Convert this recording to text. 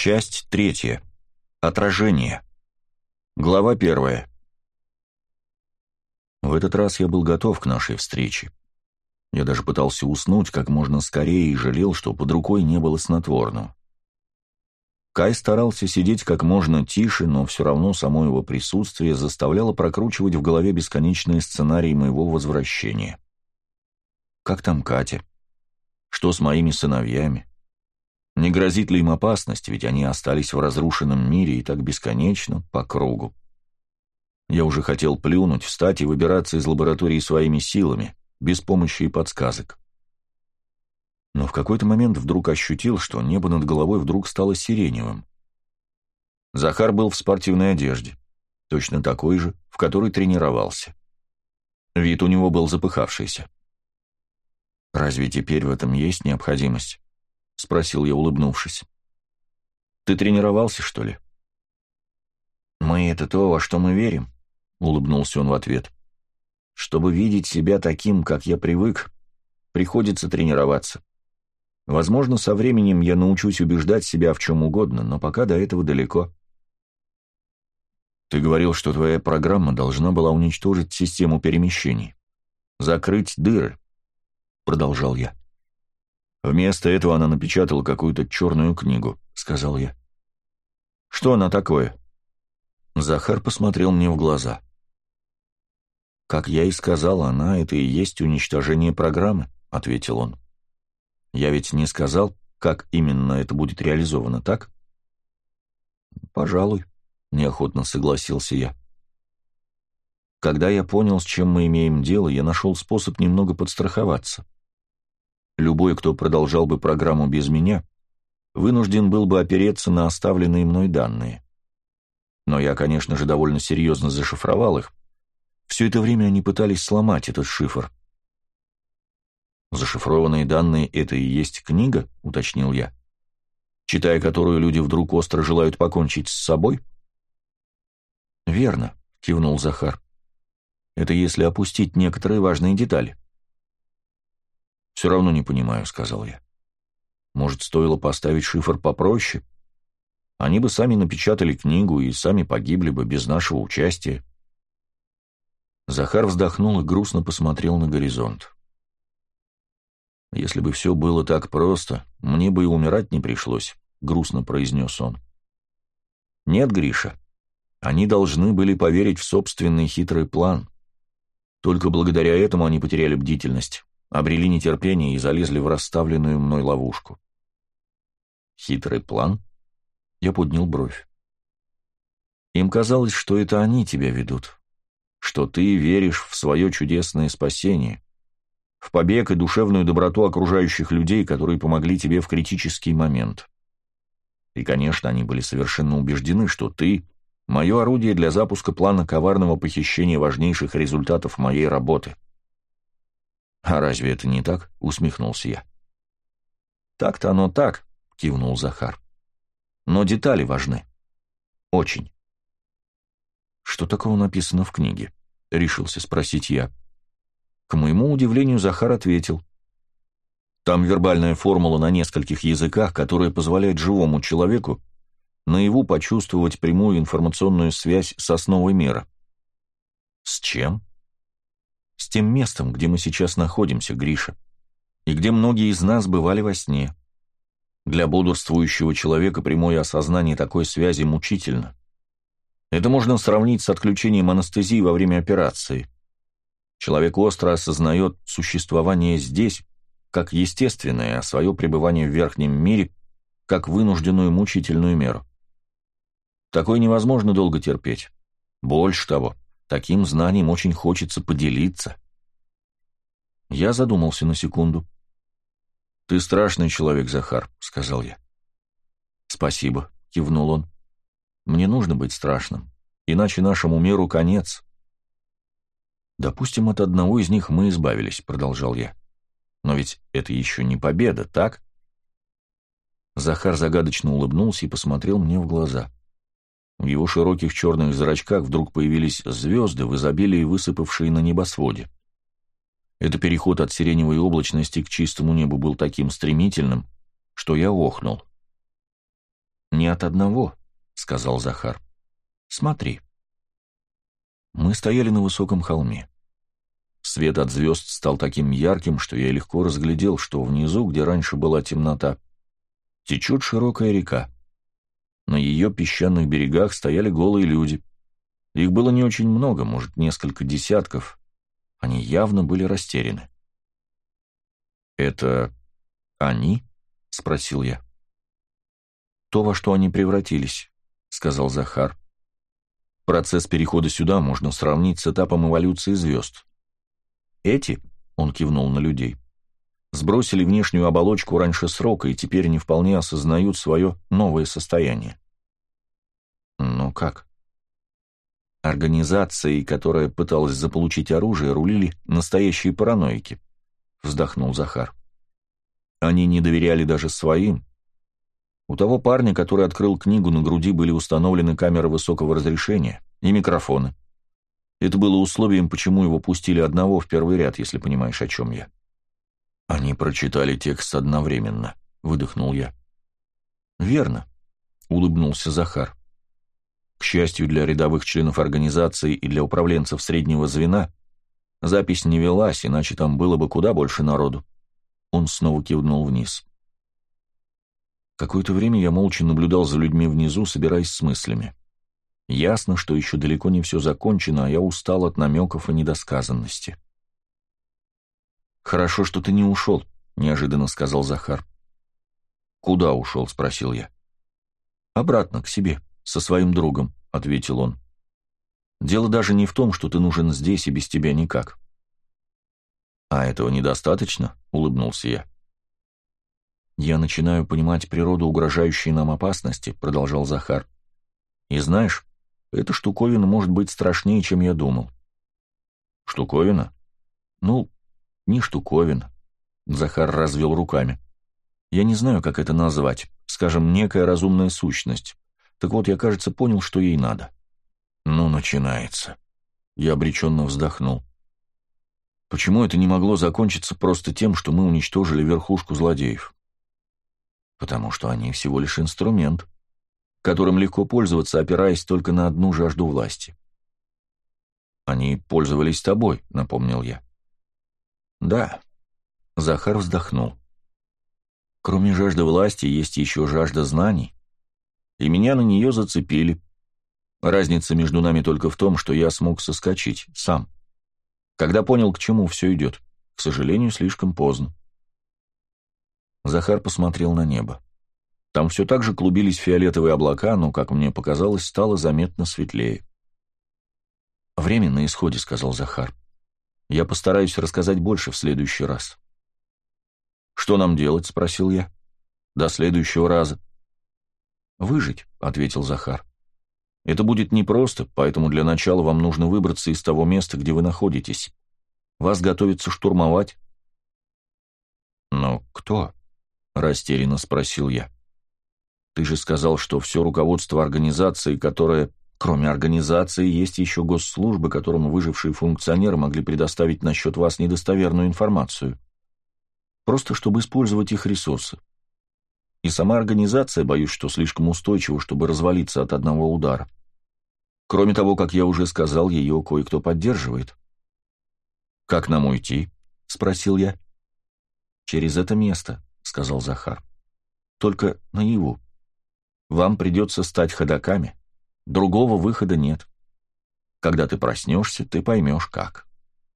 Часть третья. Отражение. Глава первая. В этот раз я был готов к нашей встрече. Я даже пытался уснуть как можно скорее и жалел, что под рукой не было снотворного. Кай старался сидеть как можно тише, но все равно само его присутствие заставляло прокручивать в голове бесконечные сценарии моего возвращения. Как там Катя? Что с моими сыновьями? Не грозит ли им опасность, ведь они остались в разрушенном мире и так бесконечно, по кругу. Я уже хотел плюнуть, встать и выбираться из лаборатории своими силами, без помощи и подсказок. Но в какой-то момент вдруг ощутил, что небо над головой вдруг стало сиреневым. Захар был в спортивной одежде, точно такой же, в которой тренировался. Вид у него был запыхавшийся. Разве теперь в этом есть необходимость? — спросил я, улыбнувшись. «Ты тренировался, что ли?» «Мы — это то, во что мы верим», — улыбнулся он в ответ. «Чтобы видеть себя таким, как я привык, приходится тренироваться. Возможно, со временем я научусь убеждать себя в чем угодно, но пока до этого далеко». «Ты говорил, что твоя программа должна была уничтожить систему перемещений, закрыть дыры», — продолжал я. Вместо этого она напечатала какую-то черную книгу, сказал я. Что она такое? Захар посмотрел мне в глаза. Как я и сказал, она — это и есть уничтожение программы, ответил он. Я ведь не сказал, как именно это будет реализовано, так? Пожалуй, неохотно согласился я. Когда я понял, с чем мы имеем дело, я нашел способ немного подстраховаться. Любой, кто продолжал бы программу без меня, вынужден был бы опереться на оставленные мной данные. Но я, конечно же, довольно серьезно зашифровал их. Все это время они пытались сломать этот шифр. «Зашифрованные данные — это и есть книга?» — уточнил я. «Читая которую люди вдруг остро желают покончить с собой?» «Верно», — кивнул Захар. «Это если опустить некоторые важные детали». «Все равно не понимаю», — сказал я. «Может, стоило поставить шифр попроще? Они бы сами напечатали книгу и сами погибли бы без нашего участия». Захар вздохнул и грустно посмотрел на горизонт. «Если бы все было так просто, мне бы и умирать не пришлось», — грустно произнес он. «Нет, Гриша, они должны были поверить в собственный хитрый план. Только благодаря этому они потеряли бдительность обрели нетерпение и залезли в расставленную мной ловушку. Хитрый план? Я поднял бровь. Им казалось, что это они тебя ведут, что ты веришь в свое чудесное спасение, в побег и душевную доброту окружающих людей, которые помогли тебе в критический момент. И, конечно, они были совершенно убеждены, что ты — мое орудие для запуска плана коварного похищения важнейших результатов моей работы — «А разве это не так?» — усмехнулся я. «Так-то оно так», — кивнул Захар. «Но детали важны. Очень». «Что такого написано в книге?» — решился спросить я. К моему удивлению, Захар ответил. «Там вербальная формула на нескольких языках, которая позволяет живому человеку наяву почувствовать прямую информационную связь с основой мира». «С чем?» С тем местом, где мы сейчас находимся, Гриша, и где многие из нас бывали во сне. Для бодрствующего человека прямое осознание такой связи мучительно. Это можно сравнить с отключением анестезии во время операции. Человек остро осознает существование здесь, как естественное, а свое пребывание в верхнем мире, как вынужденную мучительную меру. Такое невозможно долго терпеть. Больше того, Таким знанием очень хочется поделиться. Я задумался на секунду. «Ты страшный человек, Захар», — сказал я. «Спасибо», — кивнул он. «Мне нужно быть страшным, иначе нашему миру конец». «Допустим, от одного из них мы избавились», — продолжал я. «Но ведь это еще не победа, так?» Захар загадочно улыбнулся и посмотрел мне в глаза. В его широких черных зрачках вдруг появились звезды, в изобилии высыпавшие на небосводе. Это переход от сиреневой облачности к чистому небу был таким стремительным, что я охнул. «Не от одного», — сказал Захар. «Смотри». Мы стояли на высоком холме. Свет от звезд стал таким ярким, что я легко разглядел, что внизу, где раньше была темнота, течет широкая река. На ее песчаных берегах стояли голые люди. Их было не очень много, может, несколько десятков. Они явно были растеряны. «Это они?» — спросил я. «То, во что они превратились», — сказал Захар. «Процесс перехода сюда можно сравнить с этапом эволюции звезд. Эти, — он кивнул на людей, — сбросили внешнюю оболочку раньше срока и теперь не вполне осознают свое новое состояние». «Ну как?» Организацией, которая пыталась заполучить оружие, рулили настоящие параноики, — вздохнул Захар. Они не доверяли даже своим. У того парня, который открыл книгу, на груди были установлены камеры высокого разрешения и микрофоны. Это было условием, почему его пустили одного в первый ряд, если понимаешь, о чем я. Они прочитали текст одновременно, выдохнул я. Верно, улыбнулся Захар. К счастью для рядовых членов организации и для управленцев среднего звена, запись не велась, иначе там было бы куда больше народу. Он снова кивнул вниз. Какое-то время я молча наблюдал за людьми внизу, собираясь с мыслями. Ясно, что еще далеко не все закончено, а я устал от намеков и недосказанности. «Хорошо, что ты не ушел», — неожиданно сказал Захар. «Куда ушел?» — спросил я. «Обратно, к себе, со своим другом», — ответил он. «Дело даже не в том, что ты нужен здесь и без тебя никак. «А этого недостаточно?» — улыбнулся я. «Я начинаю понимать природу угрожающей нам опасности», — продолжал Захар. «И знаешь, эта штуковина может быть страшнее, чем я думал». «Штуковина?» «Ну, не штуковина», — Захар развел руками. «Я не знаю, как это назвать. Скажем, некая разумная сущность. Так вот, я, кажется, понял, что ей надо». «Ну, начинается». Я обреченно вздохнул. Почему это не могло закончиться просто тем, что мы уничтожили верхушку злодеев? Потому что они всего лишь инструмент, которым легко пользоваться, опираясь только на одну жажду власти. Они пользовались тобой, напомнил я. Да. Захар вздохнул. Кроме жажды власти есть еще жажда знаний. И меня на нее зацепили. Разница между нами только в том, что я смог соскочить сам. Когда понял, к чему все идет. К сожалению, слишком поздно. Захар посмотрел на небо. Там все так же клубились фиолетовые облака, но, как мне показалось, стало заметно светлее. «Время на исходе», — сказал Захар. «Я постараюсь рассказать больше в следующий раз». «Что нам делать?» — спросил я. «До следующего раза». «Выжить», — ответил Захар. Это будет непросто, поэтому для начала вам нужно выбраться из того места, где вы находитесь. Вас готовится штурмовать». «Но кто?» — растерянно спросил я. «Ты же сказал, что все руководство организации, которое, кроме организации, есть еще госслужбы, которым выжившие функционеры могли предоставить насчет вас недостоверную информацию. Просто чтобы использовать их ресурсы. И сама организация, боюсь, что слишком устойчива, чтобы развалиться от одного удара. Кроме того, как я уже сказал, ее кое-кто поддерживает. «Как нам уйти?» — спросил я. «Через это место», — сказал Захар. «Только наяву. Вам придется стать ходаками. Другого выхода нет. Когда ты проснешься, ты поймешь, как».